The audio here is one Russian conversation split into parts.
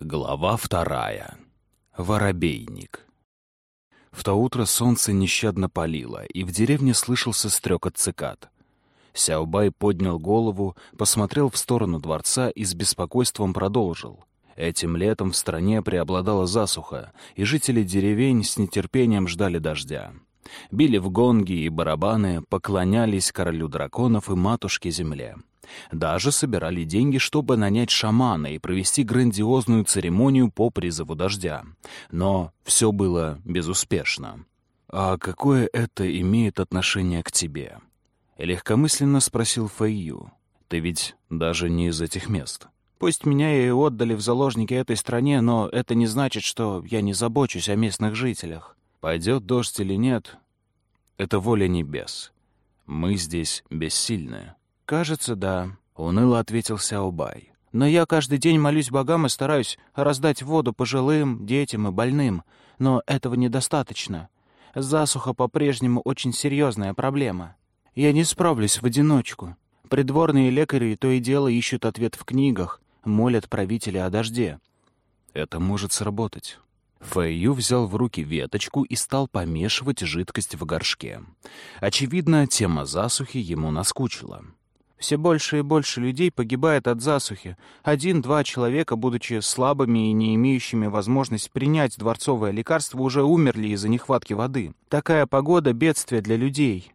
Глава вторая. Воробейник. В то утро солнце нещадно палило, и в деревне слышался стрекот цикад. Сяобай поднял голову, посмотрел в сторону дворца и с беспокойством продолжил. Этим летом в стране преобладала засуха, и жители деревень с нетерпением ждали дождя. Били в гонги и барабаны, поклонялись королю драконов и матушке-земле. Даже собирали деньги, чтобы нанять шамана и провести грандиозную церемонию по призыву дождя. Но все было безуспешно. «А какое это имеет отношение к тебе?» Легкомысленно спросил Фэйю. «Ты ведь даже не из этих мест». «Пусть меня и отдали в заложники этой стране, но это не значит, что я не забочусь о местных жителях». «Пойдет дождь или нет, это воля небес. Мы здесь бессильны». «Кажется, да», — уныло ответил Сяобай. «Но я каждый день молюсь богам и стараюсь раздать воду пожилым, детям и больным. Но этого недостаточно. Засуха по-прежнему очень серьезная проблема. Я не справлюсь в одиночку. Придворные лекари то и дело ищут ответ в книгах, молят правителя о дожде». «Это может сработать». Фэйю взял в руки веточку и стал помешивать жидкость в горшке. Очевидно, тема засухи ему наскучила. Все больше и больше людей погибает от засухи. Один-два человека, будучи слабыми и не имеющими возможность принять дворцовое лекарство, уже умерли из-за нехватки воды. Такая погода — бедствие для людей.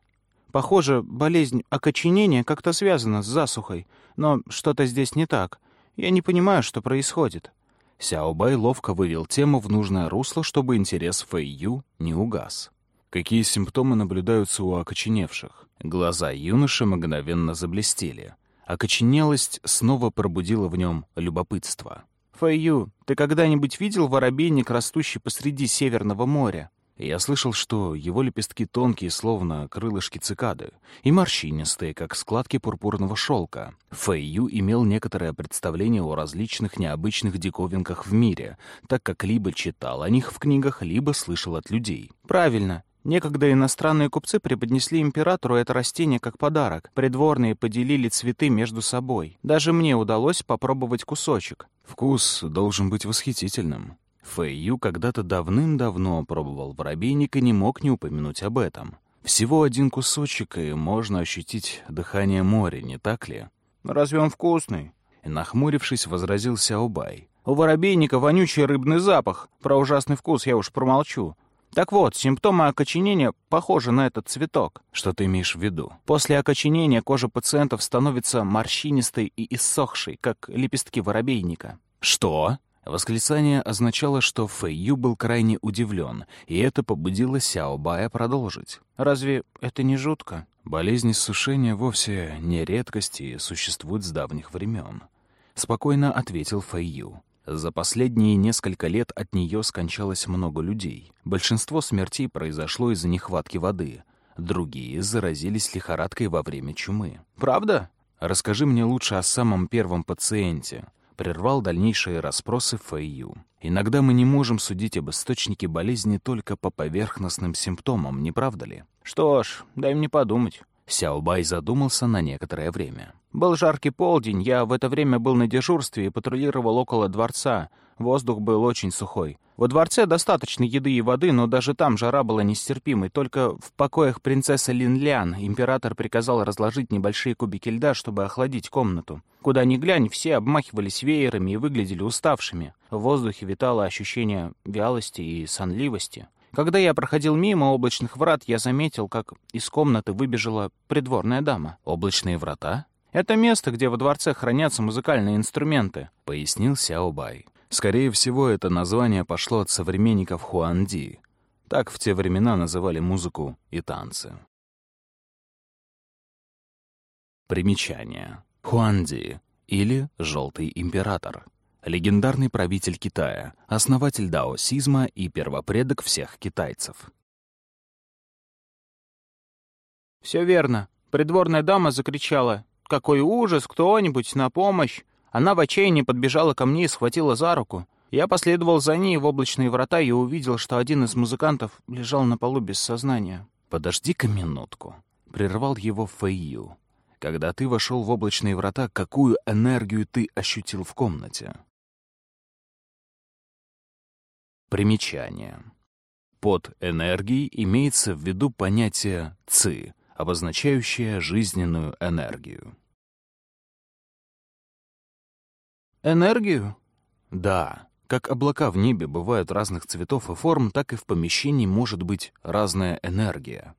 Похоже, болезнь окоченения как-то связана с засухой, но что-то здесь не так. Я не понимаю, что происходит. Сяобай ловко вывел тему в нужное русло, чтобы интерес Фэйю не угас. Какие симптомы наблюдаются у окоченевших? Глаза юноши мгновенно заблестели. Окоченелость снова пробудила в нем любопытство. «Фэйю, ты когда-нибудь видел воробейник, растущий посреди Северного моря?» Я слышал, что его лепестки тонкие, словно крылышки цикады, и морщинистые, как складки пурпурного шелка. Фэйю имел некоторое представление о различных необычных диковинках в мире, так как либо читал о них в книгах, либо слышал от людей. «Правильно. Некогда иностранные купцы преподнесли императору это растение как подарок. Придворные поделили цветы между собой. Даже мне удалось попробовать кусочек. Вкус должен быть восхитительным. Фэйю когда-то давным-давно пробовал воробейник и не мог не упомянуть об этом. Всего один кусочек, и можно ощутить дыхание моря, не так ли? «Разве он вкусный?» И, нахмурившись, возразил Сяобай. «У воробейника вонючий рыбный запах. Про ужасный вкус я уж промолчу. Так вот, симптомы окоченения похожи на этот цветок. Что ты имеешь в виду? После окоченения кожа пациентов становится морщинистой и иссохшей, как лепестки воробейника. Что? Восклицание означало, что Фэйю был крайне удивлен, и это побудило Сяо Бая продолжить. «Разве это не жутко?» Болезнь иссушения вовсе не редкость и существует с давних времен. Спокойно ответил Фэйю. За последние несколько лет от нее скончалось много людей. Большинство смертей произошло из-за нехватки воды. Другие заразились лихорадкой во время чумы. «Правда?» «Расскажи мне лучше о самом первом пациенте», — прервал дальнейшие расспросы Фэйю. «Иногда мы не можем судить об источнике болезни только по поверхностным симптомам, не правда ли?» «Что ж, дай мне подумать». Сяобай задумался на некоторое время. Был жаркий полдень, я в это время был на дежурстве и патрулировал около дворца. Воздух был очень сухой. Во дворце достаточно еды и воды, но даже там жара была нестерпимой. Только в покоях принцессы Линлян император приказал разложить небольшие кубики льда, чтобы охладить комнату. Куда ни глянь, все обмахивались веерами и выглядели уставшими. В воздухе витало ощущение вялости и сонливости. Когда я проходил мимо облачных врат, я заметил, как из комнаты выбежала придворная дама. «Облачные врата?» «Это место, где во дворце хранятся музыкальные инструменты», — пояснил Сяобай. Скорее всего, это название пошло от современников Хуанди. Так в те времена называли музыку и танцы. Примечание. Хуанди или «Желтый император». Легендарный правитель Китая, основатель даосизма и первопредок всех китайцев. «Все верно. Придворная дама закричала. «Какой ужас! Кто-нибудь на помощь!» Она в отчаянии подбежала ко мне и схватила за руку. Я последовал за ней в облачные врата и увидел, что один из музыкантов лежал на полу без сознания. «Подожди-ка минутку», — прервал его Фэйю. «Когда ты вошел в облачные врата, какую энергию ты ощутил в комнате?» Примечание. Под энергией имеется в виду понятие «ци», обозначающее жизненную энергию. Энергию? Да. Как облака в небе бывают разных цветов и форм, так и в помещении может быть разная энергия.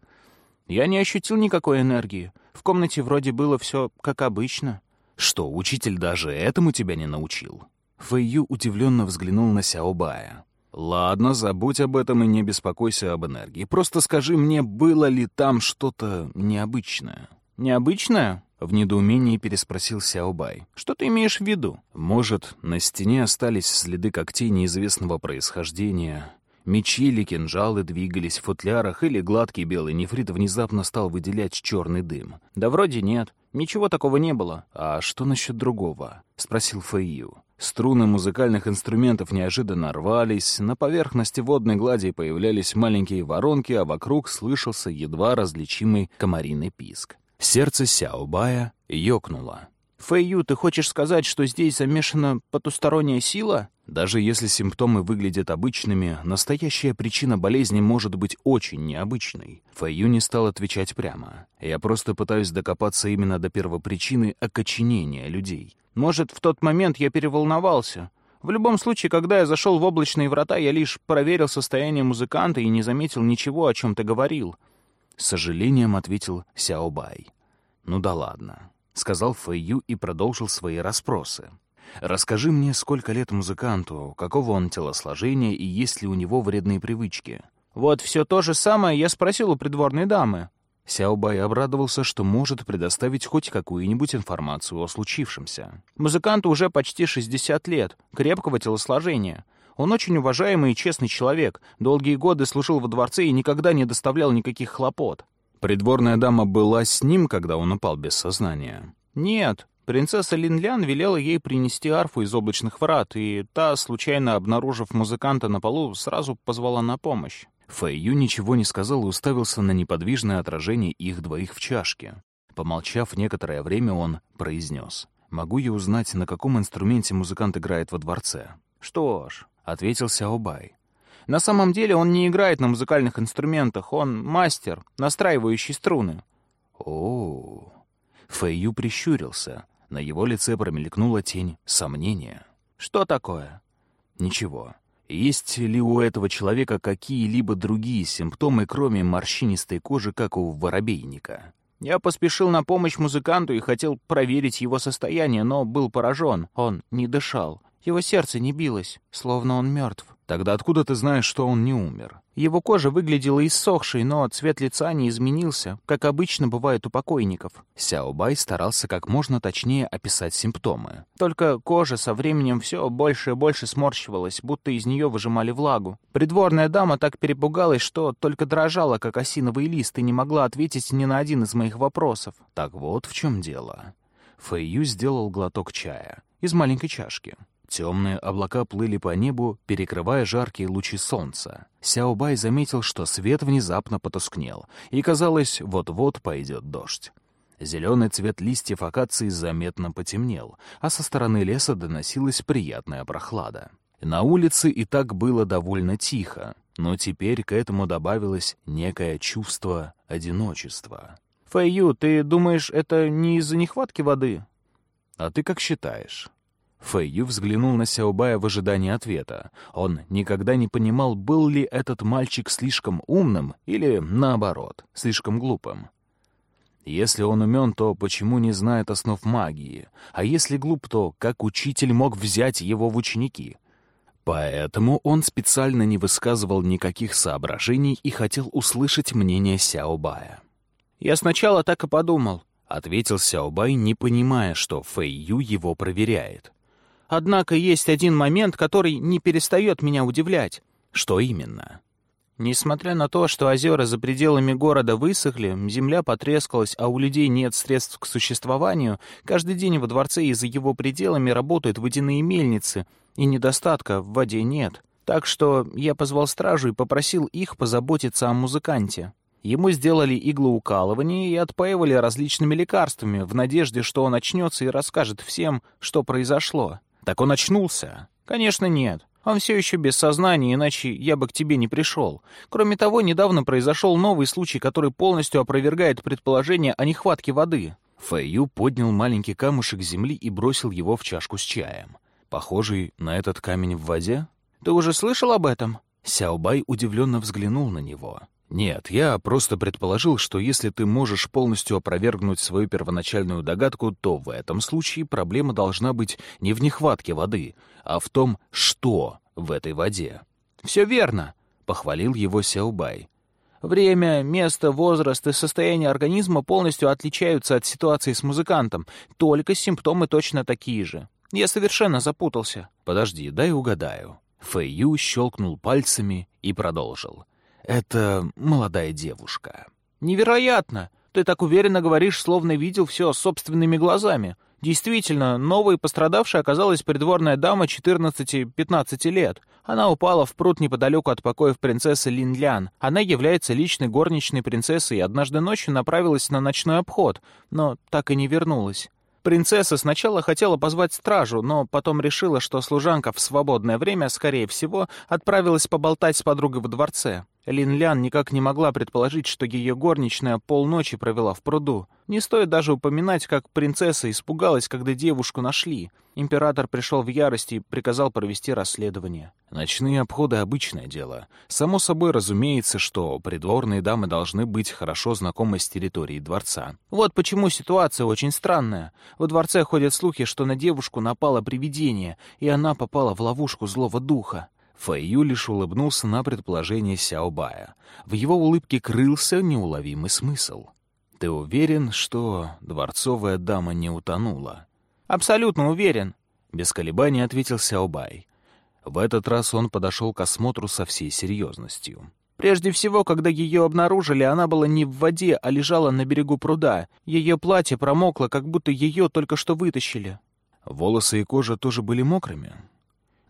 Я не ощутил никакой энергии. В комнате вроде было все как обычно. Что, учитель даже этому тебя не научил? Фэйю удивленно взглянул на Сяобая. «Ладно, забудь об этом и не беспокойся об энергии. Просто скажи мне, было ли там что-то необычное?» «Необычное?» — в недоумении переспросил Сяобай. «Что ты имеешь в виду?» «Может, на стене остались следы когтей неизвестного происхождения, Мечи или кинжалы двигались в футлярах, или гладкий белый нефрит внезапно стал выделять черный дым. «Да вроде нет. Ничего такого не было». «А что насчет другого?» — спросил Фэйю. Струны музыкальных инструментов неожиданно рвались, на поверхности водной глади появлялись маленькие воронки, а вокруг слышался едва различимый комариный писк. Сердце Сяобая ёкнуло. «Фэйю, ты хочешь сказать, что здесь замешана потусторонняя сила?» Даже если симптомы выглядят обычными, настоящая причина болезни может быть очень необычной. Фэйю не стал отвечать прямо. Я просто пытаюсь докопаться именно до первопричины окоченения людей. Может, в тот момент я переволновался. В любом случае, когда я зашел в облачные врата, я лишь проверил состояние музыканта и не заметил ничего, о чем ты говорил. С сожалением ответил Сяобай. «Ну да ладно», — сказал Фэйю и продолжил свои расспросы. Расскажи мне, сколько лет музыканту, какого он телосложения и есть ли у него вредные привычки. Вот все то же самое я спросил у придворной дамы. Сяобай обрадовался, что может предоставить хоть какую-нибудь информацию о случившемся. Музыканту уже почти 60 лет, крепкого телосложения. Он очень уважаемый и честный человек, долгие годы служил во дворце и никогда не доставлял никаких хлопот. Придворная дама была с ним, когда он упал без сознания? Нет, Принцесса Линлян велела ей принести арфу из облачных врат, и та, случайно обнаружив музыканта на полу, сразу позвала на помощь. Фэйю ничего не сказал и уставился на неподвижное отражение их двоих в чашке. Помолчав некоторое время, он произнес. «Могу я узнать, на каком инструменте музыкант играет во дворце?» «Что ж», — ответил Сяобай. «На самом деле он не играет на музыкальных инструментах, он мастер, настраивающий струны». «О-о-о!» Фэйю прищурился. На его лице промелькнула тень сомнения. «Что такое?» «Ничего. Есть ли у этого человека какие-либо другие симптомы, кроме морщинистой кожи, как у воробейника?» Я поспешил на помощь музыканту и хотел проверить его состояние, но был поражен. Он не дышал. Его сердце не билось, словно он мертв. Тогда откуда ты знаешь, что он не умер? Его кожа выглядела иссохшей, но цвет лица не изменился, как обычно бывает у покойников. Сяобай старался как можно точнее описать симптомы. Только кожа со временем все больше и больше сморщивалась, будто из нее выжимали влагу. Придворная дама так перепугалась, что только дрожала, как осиновый лист, и не могла ответить ни на один из моих вопросов. Так вот в чем дело. Фэйю сделал глоток чая из маленькой чашки. Темные облака плыли по небу, перекрывая жаркие лучи солнца. Сяобай заметил, что свет внезапно потускнел, и, казалось, вот-вот пойдет дождь. Зеленый цвет листьев акации заметно потемнел, а со стороны леса доносилась приятная прохлада. На улице и так было довольно тихо, но теперь к этому добавилось некое чувство одиночества. «Фэйю, ты думаешь, это не из-за нехватки воды?» «А ты как считаешь?» Фэйю взглянул на Сяобая в ожидании ответа. Он никогда не понимал, был ли этот мальчик слишком умным или, наоборот, слишком глупым. Если он умен, то почему не знает основ магии? А если глуп, то как учитель мог взять его в ученики? Поэтому он специально не высказывал никаких соображений и хотел услышать мнение Сяобая. «Я сначала так и подумал», — ответил Сяобай, не понимая, что Фэй Ю его проверяет. Однако есть один момент, который не перестает меня удивлять. Что именно? Несмотря на то, что озера за пределами города высохли, земля потрескалась, а у людей нет средств к существованию, каждый день во дворце и за его пределами работают водяные мельницы, и недостатка в воде нет. Так что я позвал стражу и попросил их позаботиться о музыканте. Ему сделали иглоукалывание и отпаивали различными лекарствами в надежде, что он очнется и расскажет всем, что произошло. Так он очнулся? Конечно, нет. Он все еще без сознания, иначе я бы к тебе не пришел. Кроме того, недавно произошел новый случай, который полностью опровергает предположение о нехватке воды». Фэйю поднял маленький камушек земли и бросил его в чашку с чаем. Похожий на этот камень в воде? «Ты уже слышал об этом?» Сяобай удивленно взглянул на него. «Нет, я просто предположил, что если ты можешь полностью опровергнуть свою первоначальную догадку, то в этом случае проблема должна быть не в нехватке воды, а в том, что в этой воде». «Все верно», — похвалил его Сяобай. «Время, место, возраст и состояние организма полностью отличаются от ситуации с музыкантом, только симптомы точно такие же. Я совершенно запутался». «Подожди, дай угадаю». Фэйю щелкнул пальцами и продолжил. «Это молодая девушка». «Невероятно! Ты так уверенно говоришь, словно видел все собственными глазами. Действительно, новой пострадавшей оказалась придворная дама 14-15 лет. Она упала в пруд неподалеку от покоев принцессы Линлян. Она является личной горничной принцессы и однажды ночью направилась на ночной обход, но так и не вернулась. Принцесса сначала хотела позвать стражу, но потом решила, что служанка в свободное время, скорее всего, отправилась поболтать с подругой во дворце. Лин Лян никак не могла предположить, что ее горничная полночи провела в пруду. Не стоит даже упоминать, как принцесса испугалась, когда девушку нашли. Император пришел в ярость и приказал провести расследование. Ночные обходы — обычное дело. Само собой разумеется, что придворные дамы должны быть хорошо знакомы с территорией дворца. Вот почему ситуация очень странная. Во дворце ходят слухи, что на девушку напало привидение, и она попала в ловушку злого духа. Фэйю лишь улыбнулся на предположение Сяобая. В его улыбке крылся неуловимый смысл. «Ты уверен, что дворцовая дама не утонула?» «Абсолютно уверен», — без колебаний ответил Сяобай. В этот раз он подошел к осмотру со всей серьезностью. Прежде всего, когда ее обнаружили, она была не в воде, а лежала на берегу пруда. Ее платье промокло, как будто ее только что вытащили. Волосы и кожа тоже были мокрыми.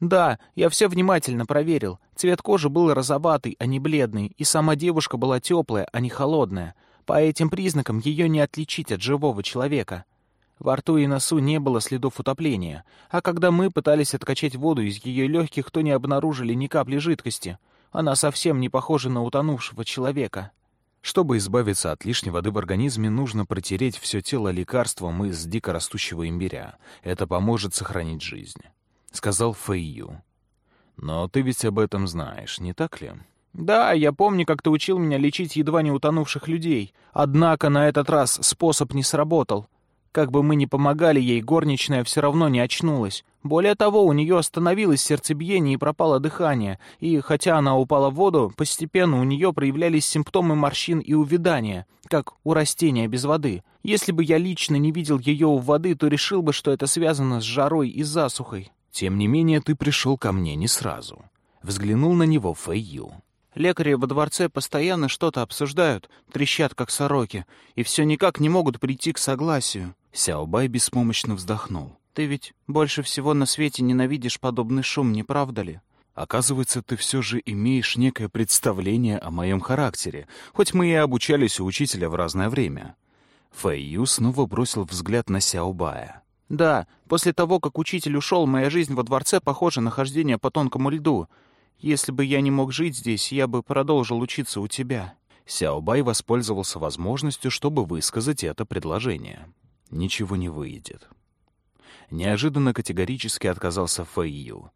Да, я все внимательно проверил. Цвет кожи был розоватый, а не бледный, и сама девушка была теплая, а не холодная. По этим признакам ее не отличить от живого человека. Во рту и носу не было следов утопления, а когда мы пытались откачать воду из ее легких, то не обнаружили ни капли жидкости. Она совсем не похожа на утонувшего человека. Чтобы избавиться от лишней воды в организме, нужно протереть все тело лекарством из дикорастущего имбиря. Это поможет сохранить жизнь. — сказал Фэйю. «Но ты ведь об этом знаешь, не так ли?» «Да, я помню, как ты учил меня лечить едва не утонувших людей. Однако на этот раз способ не сработал. Как бы мы ни помогали ей, горничная все равно не очнулась. Более того, у нее остановилось сердцебиение и пропало дыхание, и хотя она упала в воду, постепенно у нее проявлялись симптомы морщин и увядания, как у растения без воды. Если бы я лично не видел ее у воды, то решил бы, что это связано с жарой и засухой. Тем не менее, ты пришел ко мне не сразу. Взглянул на него Фэйю. Лекари во дворце постоянно что-то обсуждают, трещат как сороки, и все никак не могут прийти к согласию. Сяобай беспомощно вздохнул. Ты ведь больше всего на свете ненавидишь подобный шум, не правда ли? Оказывается, ты все же имеешь некое представление о моем характере, хоть мы и обучались у учителя в разное время. Фэйю снова бросил взгляд на Сяобая. Да, после того, как учитель ушел, моя жизнь во дворце похожа на хождение по тонкому льду. Если бы я не мог жить здесь, я бы продолжил учиться у тебя». Сяобай воспользовался возможностью, чтобы высказать это предложение. Ничего не выйдет. Неожиданно категорически отказался Фэйю.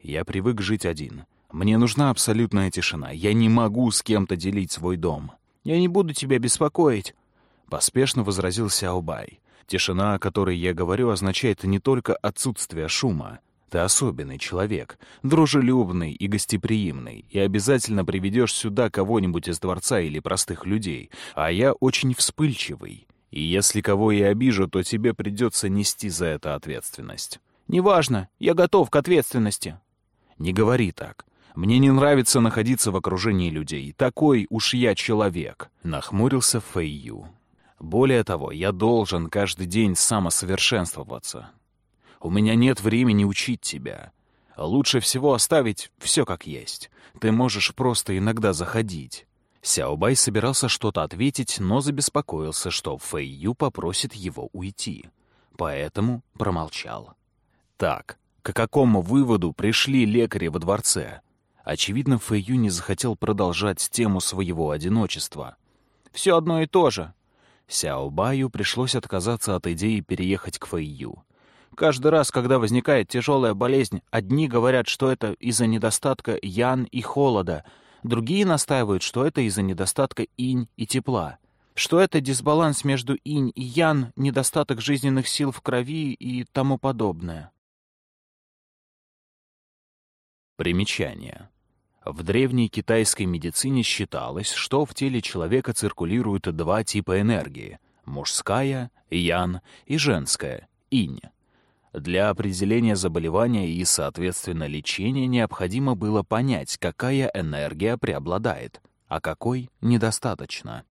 «Я привык жить один. Мне нужна абсолютная тишина. Я не могу с кем-то делить свой дом». «Я не буду тебя беспокоить», — поспешно возразил Сяобай. Тишина, о которой я говорю, означает не только отсутствие шума. Ты особенный человек, дружелюбный и гостеприимный, и обязательно приведешь сюда кого-нибудь из дворца или простых людей, а я очень вспыльчивый. И если кого я обижу, то тебе придется нести за это ответственность. Неважно, я готов к ответственности. Не говори так. Мне не нравится находиться в окружении людей. Такой уж я человек. Нахмурился Фэйю. Более того, я должен каждый день самосовершенствоваться. У меня нет времени учить тебя. Лучше всего оставить все как есть. Ты можешь просто иногда заходить». Сяобай собирался что-то ответить, но забеспокоился, что Фэй Ю попросит его уйти. Поэтому промолчал. «Так, К какому выводу пришли лекари во дворце? Очевидно, Фэйю не захотел продолжать тему своего одиночества. «Все одно и то же». Сяо Баю пришлось отказаться от идеи переехать к Фэйю. Каждый раз, когда возникает тяжелая болезнь, одни говорят, что это из-за недостатка ян и холода, другие настаивают, что это из-за недостатка инь и тепла, что это дисбаланс между инь и ян, недостаток жизненных сил в крови и тому подобное. Примечание. В древней китайской медицине считалось, что в теле человека циркулируют два типа энергии — мужская — ян и женская — инь. Для определения заболевания и, соответственно, лечения необходимо было понять, какая энергия преобладает, а какой недостаточно.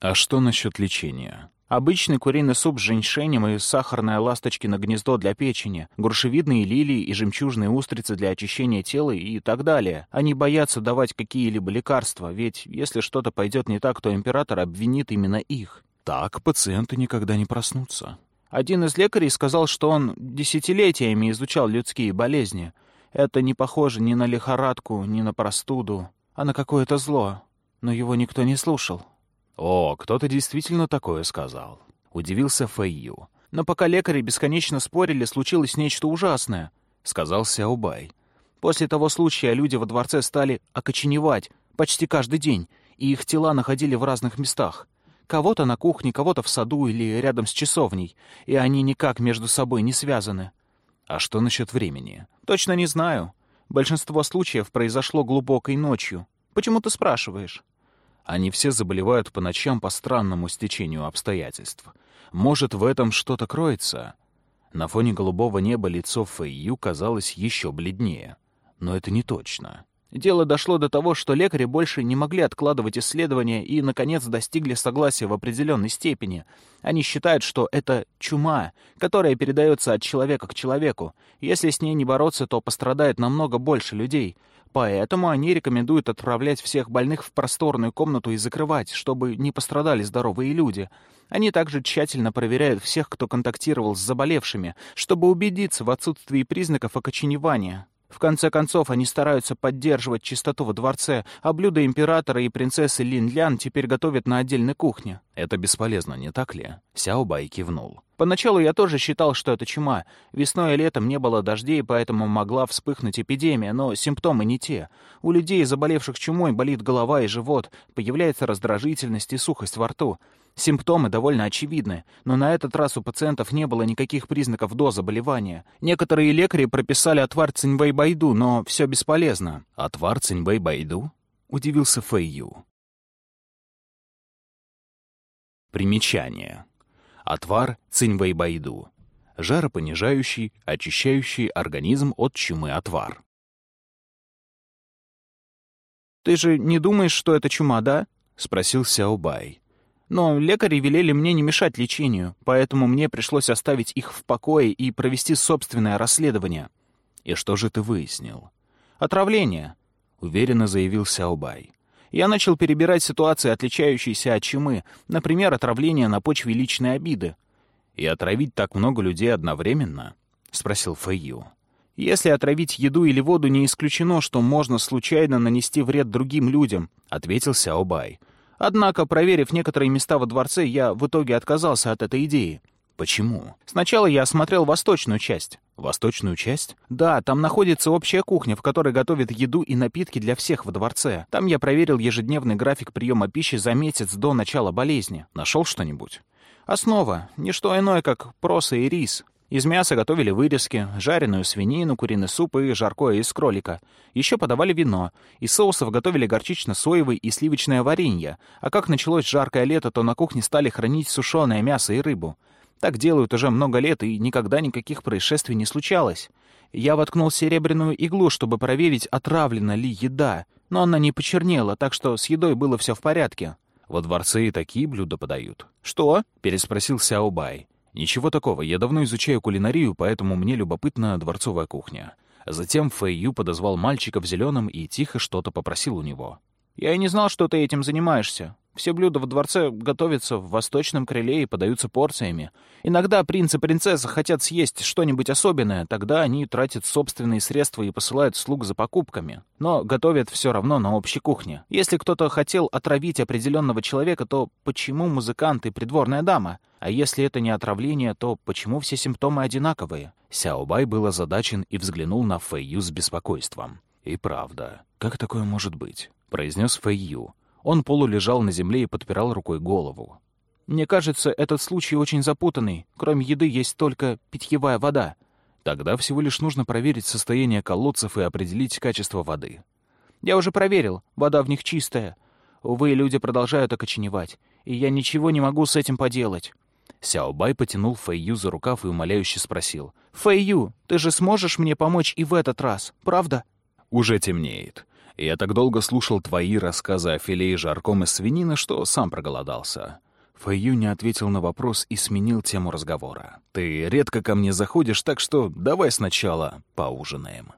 А что насчет лечения? Обычный куриный суп с женьшенем и сахарное ласточкино гнездо для печени, грушевидные лилии и жемчужные устрицы для очищения тела и так далее. Они боятся давать какие-либо лекарства, ведь если что-то пойдет не так, то император обвинит именно их. Так пациенты никогда не проснутся. Один из лекарей сказал, что он десятилетиями изучал людские болезни. Это не похоже ни на лихорадку, ни на простуду, а на какое-то зло. Но его никто не слушал. «О, кто-то действительно такое сказал», — удивился Фэйю. «Но пока лекари бесконечно спорили, случилось нечто ужасное», — сказал Сяобай. «После того случая люди во дворце стали окоченевать почти каждый день, и их тела находили в разных местах. Кого-то на кухне, кого-то в саду или рядом с часовней, и они никак между собой не связаны. А что насчет времени? Точно не знаю. Большинство случаев произошло глубокой ночью. Почему ты спрашиваешь? Они все заболевают по ночам по странному стечению обстоятельств. Может, в этом что-то кроется? На фоне голубого неба лицо Фэйю казалось еще бледнее. Но это не точно. Дело дошло до того, что лекари больше не могли откладывать исследования и, наконец, достигли согласия в определенной степени. Они считают, что это чума, которая передается от человека к человеку. Если с ней не бороться, то пострадает намного больше людей. Поэтому они рекомендуют отправлять всех больных в просторную комнату и закрывать, чтобы не пострадали здоровые люди. Они также тщательно проверяют всех, кто контактировал с заболевшими, чтобы убедиться в отсутствии признаков окоченевания. В конце концов, они стараются поддерживать чистоту во дворце, а блюда императора и принцессы Лин-Лян теперь готовят на отдельной кухне. Это бесполезно, не так ли? Сяо Бай кивнул. Поначалу я тоже считал, что это чума. Весной и летом не было дождей, поэтому могла вспыхнуть эпидемия, но симптомы не те. У людей, заболевших чумой, болит голова и живот, появляется раздражительность и сухость во рту. Симптомы довольно очевидны, но на этот раз у пациентов не было никаких признаков до заболевания. Некоторые лекари прописали отвар Циньвэй-Байду, но все бесполезно. «Отвар Циньвэй-Байду?» — удивился Фэйю. Примечание. Отвар Циньвэй-Байду. Жаропонижающий, очищающий организм от чумы отвар. «Ты же не думаешь, что это чума, да?» — спросил Сяобай. Но лекари велели мне не мешать лечению, поэтому мне пришлось оставить их в покое и провести собственное расследование. И что же ты выяснил? Отравление, уверенно заявил Сяобай. Я начал перебирать ситуации, отличающиеся от чумы, например, отравление на почве личной обиды. «И отравить так много людей одновременно?» — спросил Фэйю. «Если отравить еду или воду, не исключено, что можно случайно нанести вред другим людям», — ответил Сяобай. Однако, проверив некоторые места во дворце, я в итоге отказался от этой идеи. Почему? Сначала я осмотрел восточную часть. Восточную часть? Да, там находится общая кухня, в которой готовят еду и напитки для всех во дворце. Там я проверил ежедневный график приема пищи за месяц до начала болезни. Нашел что-нибудь? Основа. Не что иное, как проса и рис. Из мяса готовили вырезки, жареную свинину, куриный суп и жаркое из кролика. Еще подавали вино. Из соусов готовили горчично-соевый и сливочное варенье. А как началось жаркое лето, то на кухне стали хранить сушеное мясо и рыбу. Так делают уже много лет, и никогда никаких происшествий не случалось. Я воткнул серебряную иглу, чтобы проверить, отравлена ли еда, но она не почернела, так что с едой было все в порядке. «Во дворце и такие блюда подают». «Что?» — переспросил Сяобай. «Ничего такого, я давно изучаю кулинарию, поэтому мне любопытна дворцовая кухня». Затем Фэй Ю подозвал мальчика в зеленом и тихо что-то попросил у него. «Я и не знал, что ты этим занимаешься. Все блюда во дворце готовятся в восточном крыле и подаются порциями. Иногда принц и принцесса хотят съесть что-нибудь особенное, тогда они тратят собственные средства и посылают слуг за покупками. Но готовят все равно на общей кухне. Если кто-то хотел отравить определенного человека, то почему музыкант и придворная дама? А если это не отравление, то почему все симптомы одинаковые? Сяобай был озадачен и взглянул на Фэйю с беспокойством. «И правда, как такое может быть?» — произнес Фэйю. Он полулежал на земле и подпирал рукой голову. «Мне кажется, этот случай очень запутанный. Кроме еды есть только питьевая вода». Тогда всего лишь нужно проверить состояние колодцев и определить качество воды. «Я уже проверил. Вода в них чистая. Увы, люди продолжают окоченевать, и я ничего не могу с этим поделать». Сяобай потянул Фэйю за рукав и умоляюще спросил. «Фэйю, ты же сможешь мне помочь и в этот раз, правда?» «Уже темнеет. Я так долго слушал твои рассказы о филе и жарком из свинины, что сам проголодался». Фэйю не ответил на вопрос и сменил тему разговора. «Ты редко ко мне заходишь, так что давай сначала поужинаем».